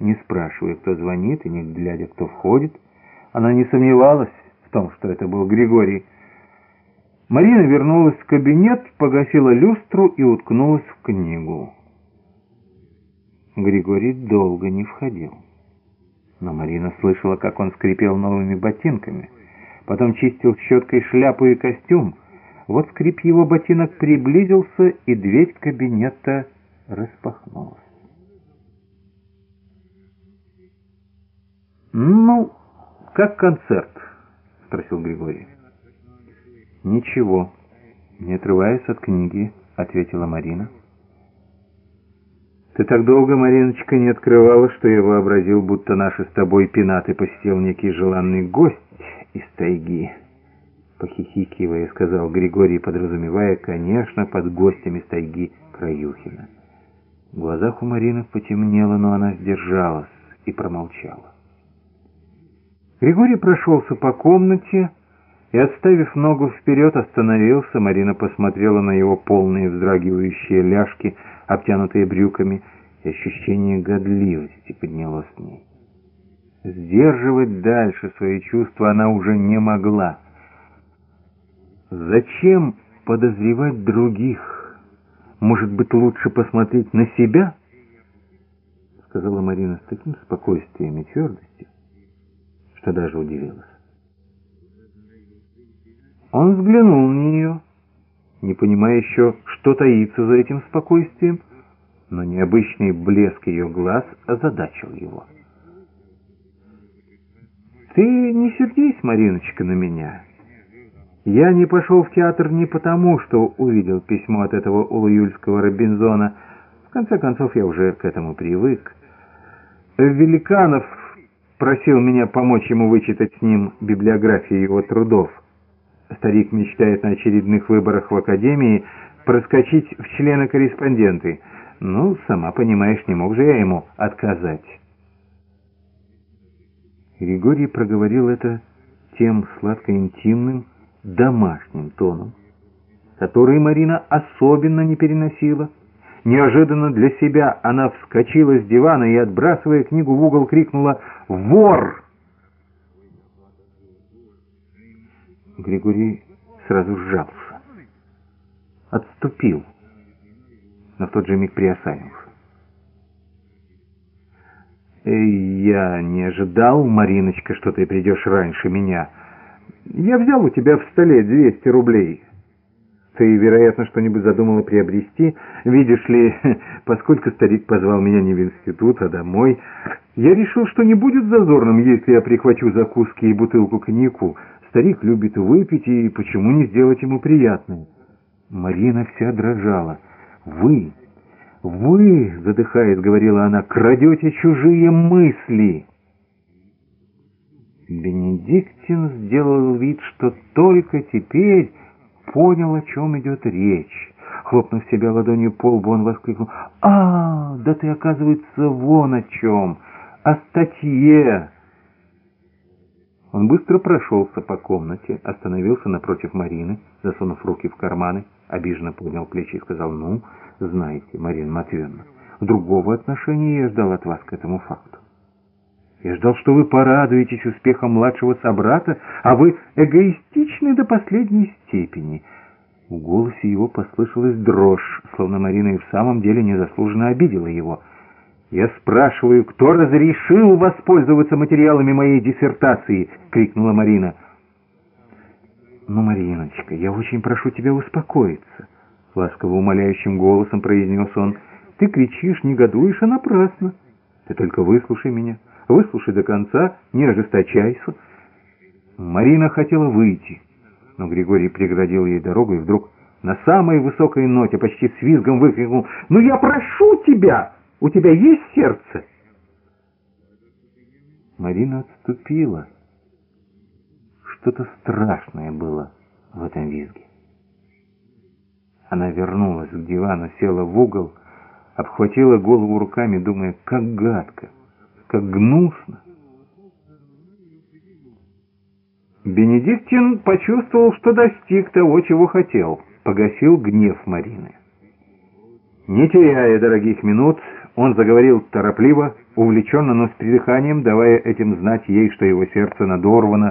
не спрашивая, кто звонит, и не глядя, кто входит. Она не сомневалась в том, что это был Григорий. Марина вернулась в кабинет, погасила люстру и уткнулась в книгу. Григорий долго не входил. Но Марина слышала, как он скрипел новыми ботинками. Потом чистил щеткой шляпу и костюм. Вот скрип его ботинок приблизился, и дверь кабинета распахнулась. «Ну, как концерт?» — спросил Григорий. «Ничего, не отрываясь от книги», — ответила Марина. «Ты так долго, Мариночка, не открывала, что я вообразил, будто наши с тобой пенаты посетил некий желанный гость из тайги». Похихикивая, сказал Григорий, подразумевая, конечно, под гостями из тайги Краюхина. В глазах у Марины потемнело, но она сдержалась и промолчала. Григорий прошелся по комнате и, отставив ногу вперед, остановился. Марина посмотрела на его полные вздрагивающие ляжки, обтянутые брюками, и ощущение годливости поднялось с ней. Сдерживать дальше свои чувства она уже не могла. Зачем подозревать других? Может быть, лучше посмотреть на себя? Сказала Марина с таким спокойствием и твердостью, что даже удивилась. Он взглянул на нее, не понимая еще, что таится за этим спокойствием, но необычный блеск ее глаз озадачил его. «Ты не сердись, Мариночка, на меня. Я не пошел в театр не потому, что увидел письмо от этого улуюльского Робинзона. В конце концов, я уже к этому привык. Великанов просил меня помочь ему вычитать с ним библиографию его трудов». Старик мечтает на очередных выборах в Академии проскочить в члены-корреспонденты. Ну, сама понимаешь, не мог же я ему отказать. Григорий проговорил это тем сладко-интимным, домашним тоном, который Марина особенно не переносила. Неожиданно для себя она вскочила с дивана и, отбрасывая книгу в угол, крикнула «Вор!» Григорий сразу сжался, отступил, но в тот же миг приосанился. «Я не ожидал, Мариночка, что ты придешь раньше меня. Я взял у тебя в столе 200 рублей. Ты, вероятно, что-нибудь задумала приобрести. Видишь ли, поскольку старик позвал меня не в институт, а домой, я решил, что не будет зазорным, если я прихвачу закуски и бутылку коньяку. Старик любит выпить, и почему не сделать ему приятное? Марина вся дрожала. «Вы, вы, — задыхаясь, говорила она, — крадете чужие мысли!» Бенедиктин сделал вид, что только теперь понял, о чем идет речь. Хлопнув себя ладонью по лбу, он воскликнул. «А, да ты, оказывается, вон о чем! О статье!» Он быстро прошелся по комнате, остановился напротив Марины, засунув руки в карманы, обиженно поднял плечи и сказал, «Ну, знаете, Марина Матвеевна, другого отношения я ждал от вас к этому факту. Я ждал, что вы порадуетесь успехом младшего собрата, а вы эгоистичны до последней степени». В голосе его послышалась дрожь, словно Марина и в самом деле незаслуженно обидела его – «Я спрашиваю, кто разрешил воспользоваться материалами моей диссертации?» — крикнула Марина. «Ну, Мариночка, я очень прошу тебя успокоиться», — ласково умоляющим голосом произнес он. «Ты кричишь, негодуешь, а напрасно. Ты только выслушай меня, выслушай до конца, не ожесточайся». Марина хотела выйти, но Григорий преградил ей дорогу и вдруг на самой высокой ноте почти с визгом выкрикнул «Ну я прошу тебя!» У тебя есть сердце?» Марина отступила. Что-то страшное было в этом визге. Она вернулась к дивану, села в угол, обхватила голову руками, думая, как гадко, как гнусно. Бенедиктин почувствовал, что достиг того, чего хотел, погасил гнев Марины. Не теряя дорогих минут, Он заговорил торопливо, увлеченно, но с придыханием, давая этим знать ей, что его сердце надорвано,